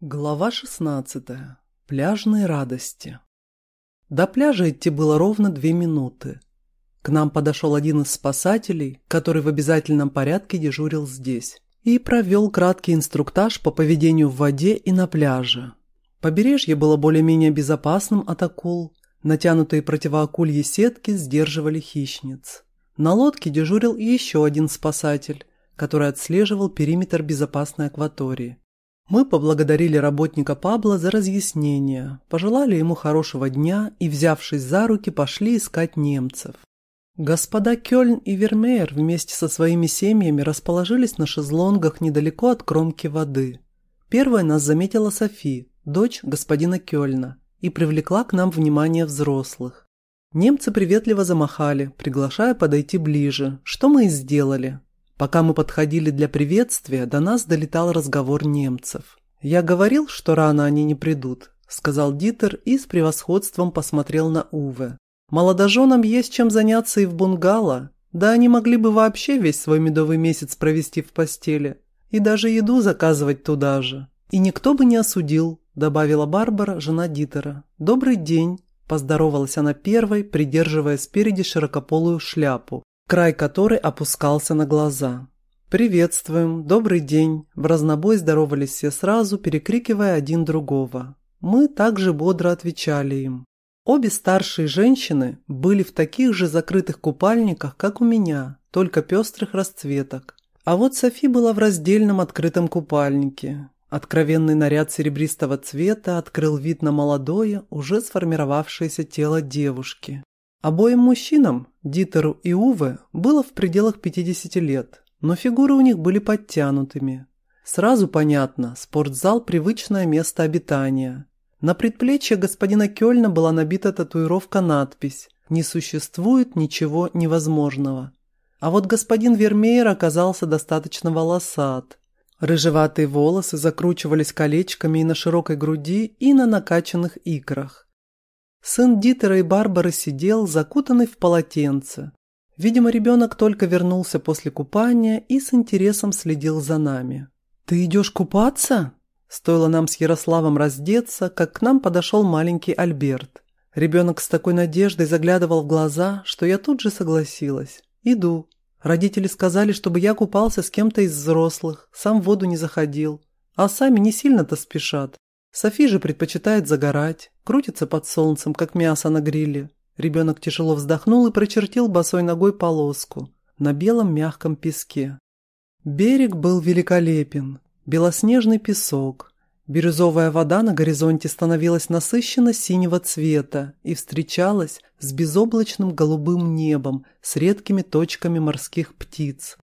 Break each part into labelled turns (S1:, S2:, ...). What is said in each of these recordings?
S1: Глава 16. Пляжные радости. До пляжа идти было ровно две минуты. К нам подошел один из спасателей, который в обязательном порядке дежурил здесь, и провел краткий инструктаж по поведению в воде и на пляже. Побережье было более-менее безопасным от акул, натянутые противоакульи сетки сдерживали хищниц. На лодке дежурил еще один спасатель, который отслеживал периметр безопасной акватории. Мы поблагодарили работника Пабло за разъяснение, пожелали ему хорошего дня и, взявшись за руки, пошли искать немцев. Господа Кёльн и Вермеер вместе со своими семьями расположились на шезлонгах недалеко от кромки воды. Первой нас заметила Софи, дочь господина Кёльна, и привлекла к нам внимание взрослых. Немцы приветливо замахали, приглашая подойти ближе, что мы и сделали. Пока мы подходили для приветствия, до нас долетал разговор немцев. «Я говорил, что рано они не придут», – сказал Дитер и с превосходством посмотрел на Уве. «Молодоженам есть чем заняться и в бунгало. Да они могли бы вообще весь свой медовый месяц провести в постели. И даже еду заказывать туда же. И никто бы не осудил», – добавила Барбара, жена Дитера. «Добрый день», – поздоровалась она первой, придерживая спереди широкополую шляпу край которой опускался на глаза. «Приветствуем! Добрый день!» В разнобой здоровались все сразу, перекрикивая один другого. Мы также бодро отвечали им. Обе старшие женщины были в таких же закрытых купальниках, как у меня, только пестрых расцветок. А вот Софи была в раздельном открытом купальнике. Откровенный наряд серебристого цвета открыл вид на молодое, уже сформировавшееся тело девушки. Обоим мужчинам, Дитеру и Уве, было в пределах 50 лет, но фигуры у них были подтянутыми. Сразу понятно, спортзал – привычное место обитания. На предплечье господина Кёльна была набита татуировка-надпись «Не существует ничего невозможного». А вот господин Вермеер оказался достаточно волосат. Рыжеватые волосы закручивались колечками и на широкой груди, и на накачанных икрах. Сын Дитера и Барбары сидел, закутанный в полотенце. Видимо, ребенок только вернулся после купания и с интересом следил за нами. «Ты идешь купаться?» Стоило нам с Ярославом раздеться, как к нам подошел маленький Альберт. Ребенок с такой надеждой заглядывал в глаза, что я тут же согласилась. «Иду». Родители сказали, чтобы я купался с кем-то из взрослых, сам в воду не заходил. А сами не сильно-то спешат. Софи же предпочитает загорать, крутится под солнцем, как мясо на гриле. Ребенок тяжело вздохнул и прочертил босой ногой полоску на белом мягком песке. Берег был великолепен. Белоснежный песок. Бирюзовая вода на горизонте становилась насыщенно синего цвета и встречалась с безоблачным голубым небом с редкими точками морских птиц.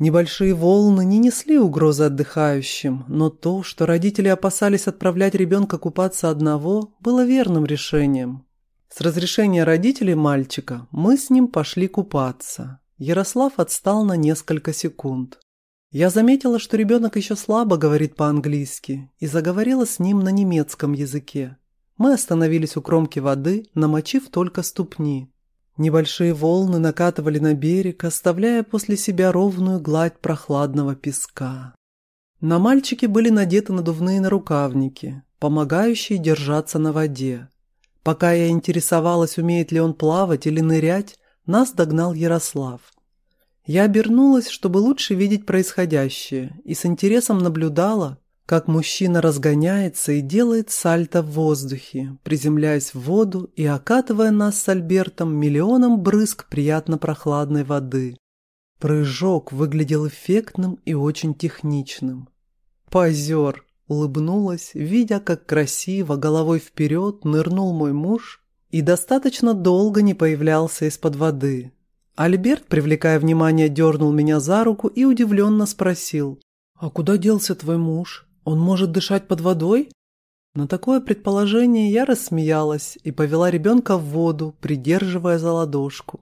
S1: Небольшие волны не несли угрозы отдыхающим, но то, что родители опасались отправлять ребенка купаться одного, было верным решением. С разрешения родителей мальчика мы с ним пошли купаться. Ярослав отстал на несколько секунд. Я заметила, что ребенок еще слабо говорит по-английски и заговорила с ним на немецком языке. Мы остановились у кромки воды, намочив только ступни. Небольшие волны накатывали на берег, оставляя после себя ровную гладь прохладного песка. На мальчике были надеты надувные нарукавники, помогающие держаться на воде. Пока я интересовалась, умеет ли он плавать или нырять, нас догнал Ярослав. Я обернулась, чтобы лучше видеть происходящее, и с интересом наблюдала, как мужчина разгоняется и делает сальто в воздухе, приземляясь в воду и окатывая нас с Альбертом миллионом брызг приятно прохладной воды. Прыжок выглядел эффектным и очень техничным. «Позер!» — улыбнулась, видя, как красиво головой вперед нырнул мой муж и достаточно долго не появлялся из-под воды. Альберт, привлекая внимание, дернул меня за руку и удивленно спросил, «А куда делся твой муж?» Он может дышать под водой? На такое предположение я рассмеялась и повела ребенка в воду, придерживая за ладошку.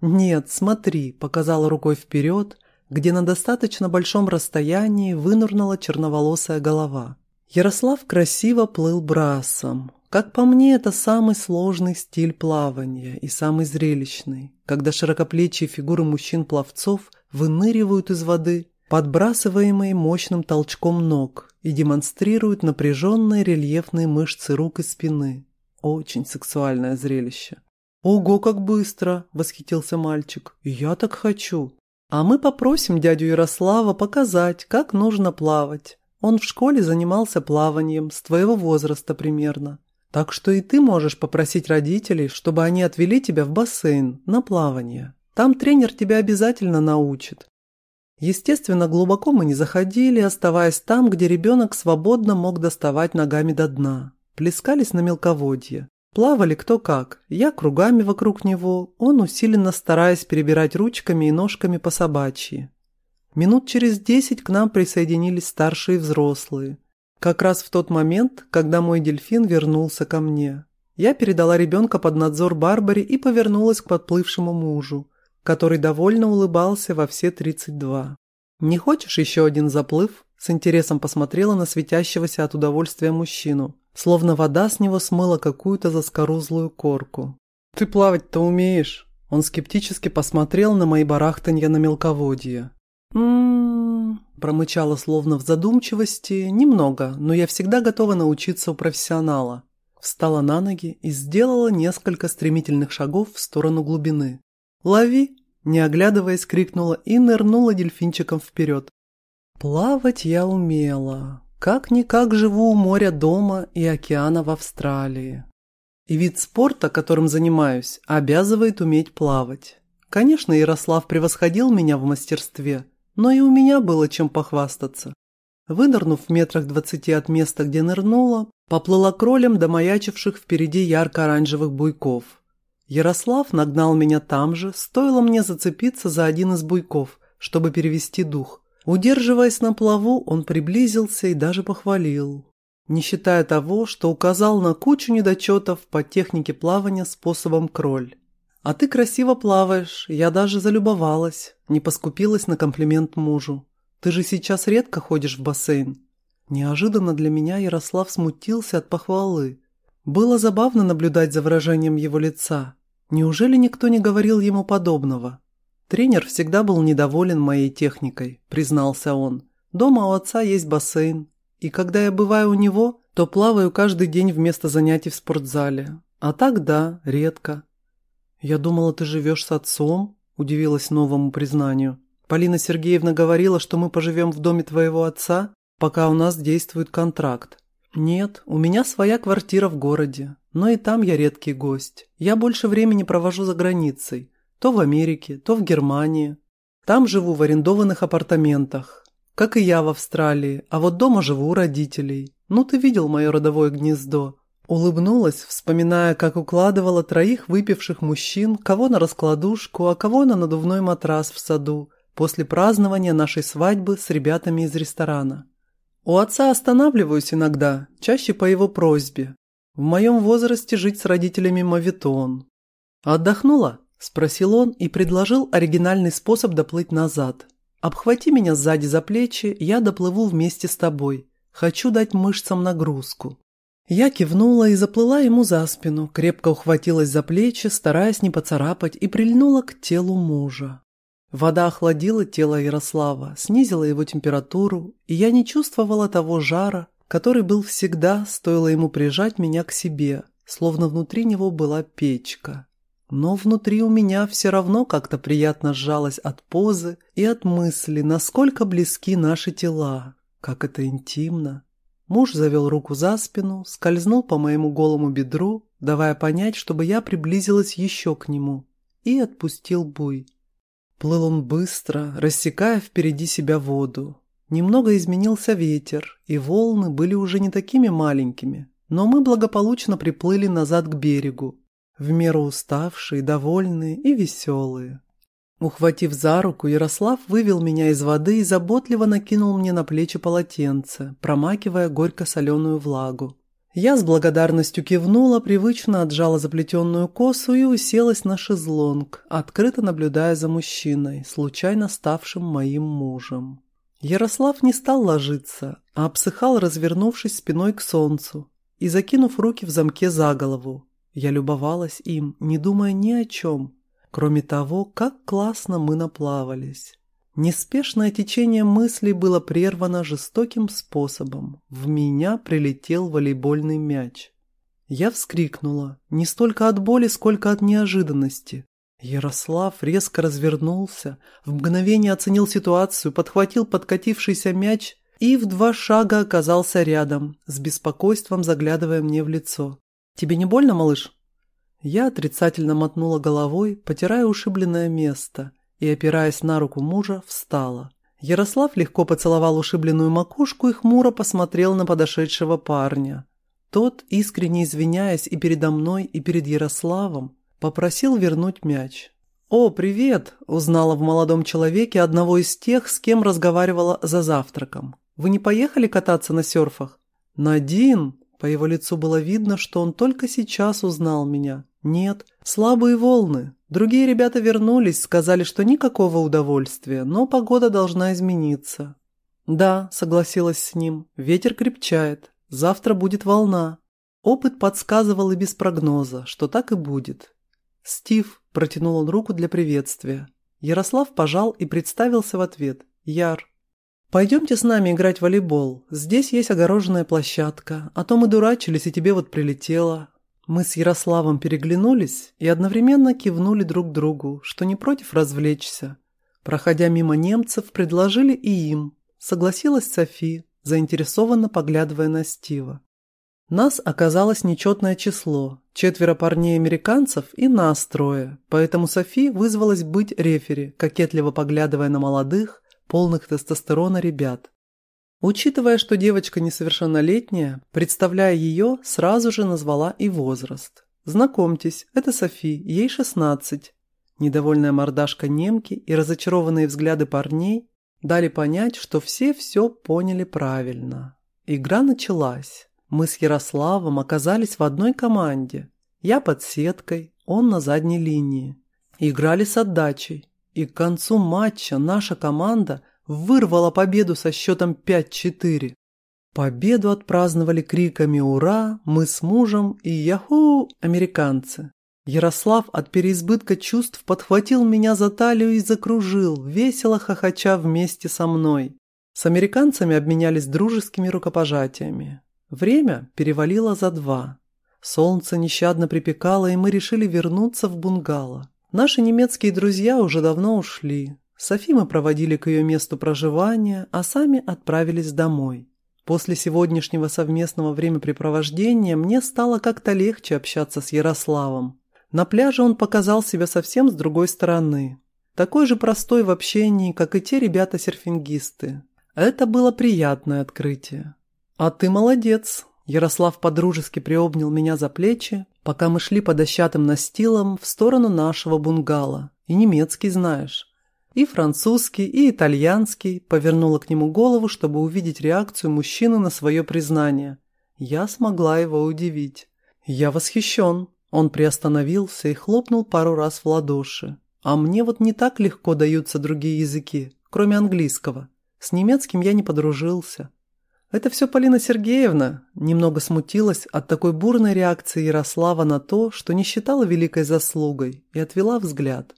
S1: «Нет, смотри», — показала рукой вперед, где на достаточно большом расстоянии вынурнула черноволосая голова. Ярослав красиво плыл брасом. Как по мне, это самый сложный стиль плавания и самый зрелищный, когда широкоплечие фигуры мужчин-пловцов выныривают из воды подбрасываемые мощным толчком ног и демонстрирует напряженные рельефные мышцы рук и спины. Очень сексуальное зрелище. «Ого, как быстро!» – восхитился мальчик. «Я так хочу!» «А мы попросим дядю Ярослава показать, как нужно плавать. Он в школе занимался плаванием, с твоего возраста примерно. Так что и ты можешь попросить родителей, чтобы они отвели тебя в бассейн на плавание. Там тренер тебя обязательно научит. Естественно, глубоко мы не заходили, оставаясь там, где ребенок свободно мог доставать ногами до дна. Плескались на мелководье. Плавали кто как. Я кругами вокруг него, он усиленно стараясь перебирать ручками и ножками по собачьи. Минут через десять к нам присоединились старшие взрослые. Как раз в тот момент, когда мой дельфин вернулся ко мне. Я передала ребенка под надзор Барбаре и повернулась к подплывшему мужу, который довольно улыбался во все тридцать два. «Не хочешь еще один заплыв?» С интересом посмотрела на светящегося от удовольствия мужчину, словно вода с него смыла какую-то заскорузлую корку. «Ты плавать-то умеешь?» Он скептически посмотрел на мои барахтанья на мелководье. «М-м-м», промычала словно в задумчивости, немного, но я всегда готова научиться у профессионала. Встала на ноги и сделала несколько стремительных шагов в сторону глубины. «Лови!» – не оглядываясь, крикнула и нырнула дельфинчиком вперед. Плавать я умела. Как-никак живу у моря дома и океана в Австралии. И вид спорта, которым занимаюсь, обязывает уметь плавать. Конечно, Ярослав превосходил меня в мастерстве, но и у меня было чем похвастаться. Вынырнув в метрах двадцати от места, где нырнула, поплыла кролем до маячивших впереди ярко-оранжевых буйков. Ярослав нагнал меня там же, стоило мне зацепиться за один из буйков, чтобы перевести дух. Удерживаясь на плаву, он приблизился и даже похвалил, не считая того, что указал на кучу недочетов по технике плавания способом кроль. «А ты красиво плаваешь, я даже залюбовалась», не поскупилась на комплимент мужу. «Ты же сейчас редко ходишь в бассейн». Неожиданно для меня Ярослав смутился от похвалы. Было забавно наблюдать за выражением его лица. Неужели никто не говорил ему подобного? Тренер всегда был недоволен моей техникой, признался он. Дома у отца есть бассейн, и когда я бываю у него, то плаваю каждый день вместо занятий в спортзале. А так да, редко. Я думала, ты живешь с отцом, удивилась новому признанию. Полина Сергеевна говорила, что мы поживем в доме твоего отца, пока у нас действует контракт. Нет, у меня своя квартира в городе, но и там я редкий гость. Я больше времени провожу за границей. То в Америке, то в Германии. Там живу в арендованных апартаментах. Как и я в Австралии, а вот дома живу у родителей. Ну, ты видел мое родовое гнездо. Улыбнулась, вспоминая, как укладывала троих выпивших мужчин, кого на раскладушку, а кого на надувной матрас в саду, после празднования нашей свадьбы с ребятами из ресторана. У отца останавливаюсь иногда, чаще по его просьбе. В моем возрасте жить с родителями мавитон. Отдохнула? Спросил он и предложил оригинальный способ доплыть назад. «Обхвати меня сзади за плечи, я доплыву вместе с тобой. Хочу дать мышцам нагрузку». Я кивнула и заплыла ему за спину, крепко ухватилась за плечи, стараясь не поцарапать, и прильнула к телу мужа. Вода охладила тело Ярослава, снизила его температуру, и я не чувствовала того жара, который был всегда, стоило ему прижать меня к себе, словно внутри него была печка. Но внутри у меня все равно как-то приятно сжалось от позы и от мысли, насколько близки наши тела, как это интимно. Муж завел руку за спину, скользнул по моему голому бедру, давая понять, чтобы я приблизилась еще к нему, и отпустил буй. Плыл он быстро, рассекая впереди себя воду. Немного изменился ветер, и волны были уже не такими маленькими, но мы благополучно приплыли назад к берегу, в меру уставшие, довольные и веселые. Ухватив за руку, Ярослав вывел меня из воды и заботливо накинул мне на плечи полотенце, промакивая горько-соленую влагу. Я с благодарностью кивнула, привычно отжала заплетенную косу и уселась на шезлонг, открыто наблюдая за мужчиной, случайно ставшим моим мужем. Ярослав не стал ложиться, а обсыхал, развернувшись спиной к солнцу и закинув руки в замке за голову, я любовалась им, не думая ни о чем, кроме того, как классно мы наплавались. Неспешное течение мыслей было прервано жестоким способом. В меня прилетел волейбольный мяч. Я вскрикнула, не столько от боли, сколько от неожиданности. Ярослав резко развернулся, в мгновение оценил ситуацию, подхватил подкатившийся мяч и в два шага оказался рядом, с беспокойством заглядывая мне в лицо. «Тебе не больно, малыш?» Я отрицательно мотнула головой, потирая ушибленное место – и, опираясь на руку мужа, встала. Ярослав легко поцеловал ушибленную макушку и хмуро посмотрел на подошедшего парня. Тот, искренне извиняясь и передо мной, и перед Ярославом, попросил вернуть мяч. «О, привет!» – узнала в молодом человеке одного из тех, с кем разговаривала за завтраком. «Вы не поехали кататься на серфах?» «Надин!» – по его лицу было видно, что он только сейчас узнал меня. «Нет, слабые волны. Другие ребята вернулись, сказали, что никакого удовольствия, но погода должна измениться. Да, согласилась с ним, ветер крепчает, завтра будет волна. Опыт подсказывал и без прогноза, что так и будет. Стив протянул он руку для приветствия. Ярослав пожал и представился в ответ. Яр. «Пойдемте с нами играть в волейбол. Здесь есть огороженная площадка. А то мы дурачились, и тебе вот прилетело. Мы с Ярославом переглянулись и одновременно кивнули друг другу, что не против развлечься. Проходя мимо немцев, предложили и им. Согласилась Софи, заинтересованно поглядывая на Стива. Нас оказалось нечетное число, четверо парней-американцев и нас трое, поэтому Софи вызвалась быть рефери, кокетливо поглядывая на молодых, полных тестостерона ребят. Учитывая, что девочка несовершеннолетняя, представляя ее, сразу же назвала и возраст. «Знакомьтесь, это Софи, ей 16». Недовольная мордашка немки и разочарованные взгляды парней дали понять, что все все поняли правильно. Игра началась. Мы с Ярославом оказались в одной команде. Я под сеткой, он на задней линии. Играли с отдачей. И к концу матча наша команда – вырвала победу со счетом 5-4. Победу отпраздновали криками «Ура!» мы с мужем и «Яху!» американцы. Ярослав от переизбытка чувств подхватил меня за талию и закружил, весело хохоча вместе со мной. С американцами обменялись дружескими рукопожатиями. Время перевалило за два. Солнце нещадно припекало, и мы решили вернуться в бунгало. Наши немецкие друзья уже давно ушли. Софи мы проводили к ее месту проживания, а сами отправились домой. После сегодняшнего совместного времяпрепровождения мне стало как-то легче общаться с Ярославом. На пляже он показал себя совсем с другой стороны. Такой же простой в общении, как и те ребята-серфингисты. Это было приятное открытие. «А ты молодец!» Ярослав подружески приобнял меня за плечи, пока мы шли по дощатым настилам в сторону нашего бунгало. И немецкий знаешь. И французский, и итальянский повернула к нему голову, чтобы увидеть реакцию мужчины на свое признание. Я смогла его удивить. «Я восхищен». Он приостановился и хлопнул пару раз в ладоши. «А мне вот не так легко даются другие языки, кроме английского. С немецким я не подружился». «Это все Полина Сергеевна», немного смутилась от такой бурной реакции Ярослава на то, что не считала великой заслугой, и отвела взгляд.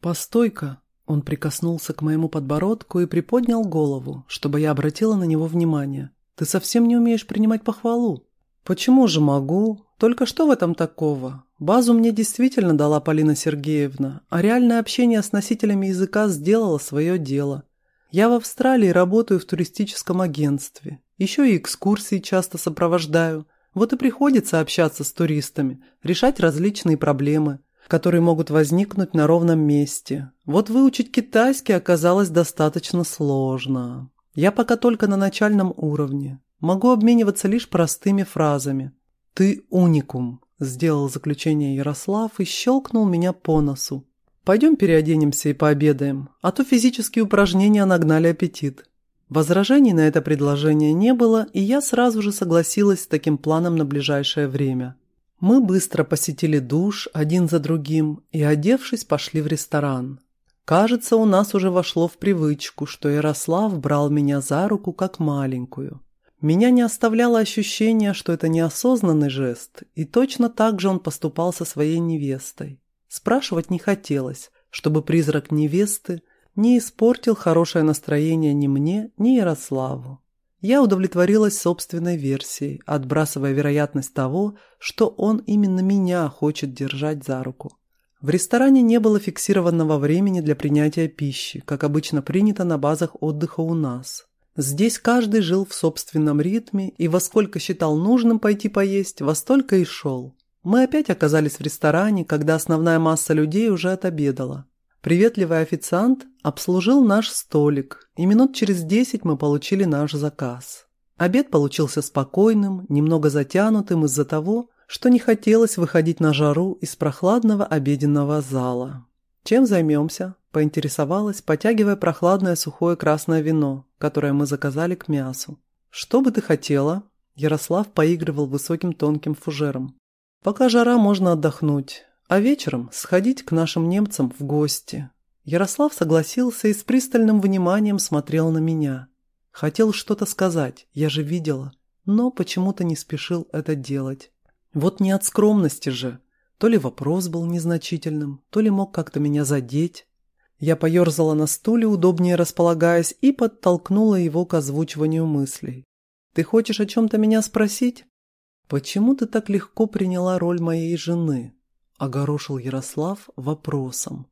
S1: «Постой-ка, он прикоснулся к моему подбородку и приподнял голову, чтобы я обратила на него внимание. «Ты совсем не умеешь принимать похвалу». «Почему же могу? Только что в этом такого? Базу мне действительно дала Полина Сергеевна, а реальное общение с носителями языка сделало свое дело. Я в Австралии работаю в туристическом агентстве. Еще и экскурсии часто сопровождаю. Вот и приходится общаться с туристами, решать различные проблемы которые могут возникнуть на ровном месте. Вот выучить китайский оказалось достаточно сложно. Я пока только на начальном уровне. Могу обмениваться лишь простыми фразами. «Ты уникум», – сделал заключение Ярослав и щелкнул меня по носу. «Пойдем переоденемся и пообедаем, а то физические упражнения нагнали аппетит». Возражений на это предложение не было, и я сразу же согласилась с таким планом на ближайшее время. Мы быстро посетили душ один за другим и, одевшись, пошли в ресторан. Кажется, у нас уже вошло в привычку, что Ярослав брал меня за руку как маленькую. Меня не оставляло ощущение, что это неосознанный жест, и точно так же он поступал со своей невестой. Спрашивать не хотелось, чтобы призрак невесты не испортил хорошее настроение ни мне, ни Ярославу. Я удовлетворилась собственной версией, отбрасывая вероятность того, что он именно меня хочет держать за руку. В ресторане не было фиксированного времени для принятия пищи, как обычно принято на базах отдыха у нас. Здесь каждый жил в собственном ритме и во сколько считал нужным пойти поесть, во столько и шел. Мы опять оказались в ресторане, когда основная масса людей уже отобедала. Приветливый официант обслужил наш столик, и минут через десять мы получили наш заказ. Обед получился спокойным, немного затянутым из-за того, что не хотелось выходить на жару из прохладного обеденного зала. «Чем займемся?» – поинтересовалась, потягивая прохладное сухое красное вино, которое мы заказали к мясу. «Что бы ты хотела?» Ярослав поигрывал высоким тонким фужером. «Пока жара, можно отдохнуть а вечером сходить к нашим немцам в гости. Ярослав согласился и с пристальным вниманием смотрел на меня. Хотел что-то сказать, я же видела, но почему-то не спешил это делать. Вот не от скромности же. То ли вопрос был незначительным, то ли мог как-то меня задеть. Я поерзала на стуле, удобнее располагаясь, и подтолкнула его к озвучиванию мыслей. «Ты хочешь о чем-то меня спросить?» «Почему ты так легко приняла роль моей жены?» Огорошил Ярослав вопросом.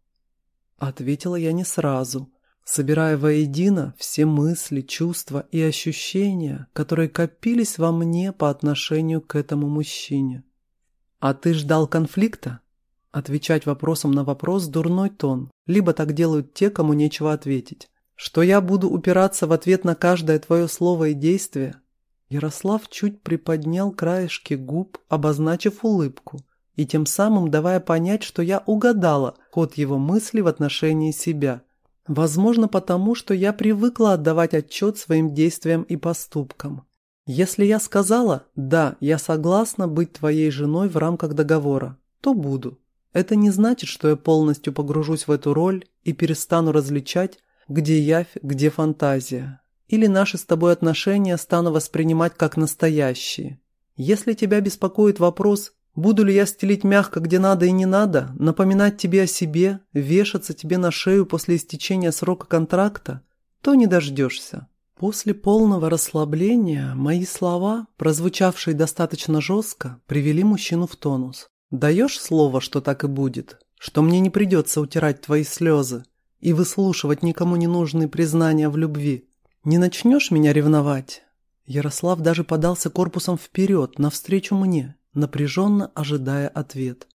S1: Ответила я не сразу, собирая воедино все мысли, чувства и ощущения, которые копились во мне по отношению к этому мужчине. «А ты ждал конфликта?» Отвечать вопросом на вопрос – дурной тон, либо так делают те, кому нечего ответить. Что я буду упираться в ответ на каждое твое слово и действие? Ярослав чуть приподнял краешки губ, обозначив улыбку, и тем самым давая понять, что я угадала ход его мысли в отношении себя. Возможно, потому что я привыкла отдавать отчет своим действиям и поступкам. Если я сказала «да, я согласна быть твоей женой в рамках договора», то буду. Это не значит, что я полностью погружусь в эту роль и перестану различать, где явь, где фантазия. Или наши с тобой отношения стану воспринимать как настоящие. Если тебя беспокоит вопрос, Буду ли я стелить мягко, где надо и не надо, напоминать тебе о себе, вешаться тебе на шею после истечения срока контракта, то не дождешься. После полного расслабления мои слова, прозвучавшие достаточно жестко, привели мужчину в тонус. «Даешь слово, что так и будет? Что мне не придется утирать твои слезы и выслушивать никому не нужные признания в любви? Не начнешь меня ревновать?» Ярослав даже подался корпусом вперед, навстречу мне, напряженно ожидая ответ.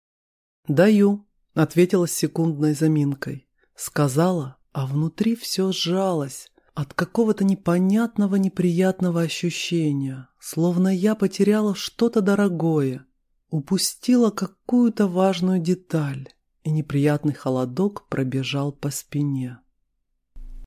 S1: «Даю», — ответила с секундной заминкой. Сказала, а внутри все сжалось от какого-то непонятного неприятного ощущения, словно я потеряла что-то дорогое, упустила какую-то важную деталь, и неприятный холодок пробежал по спине.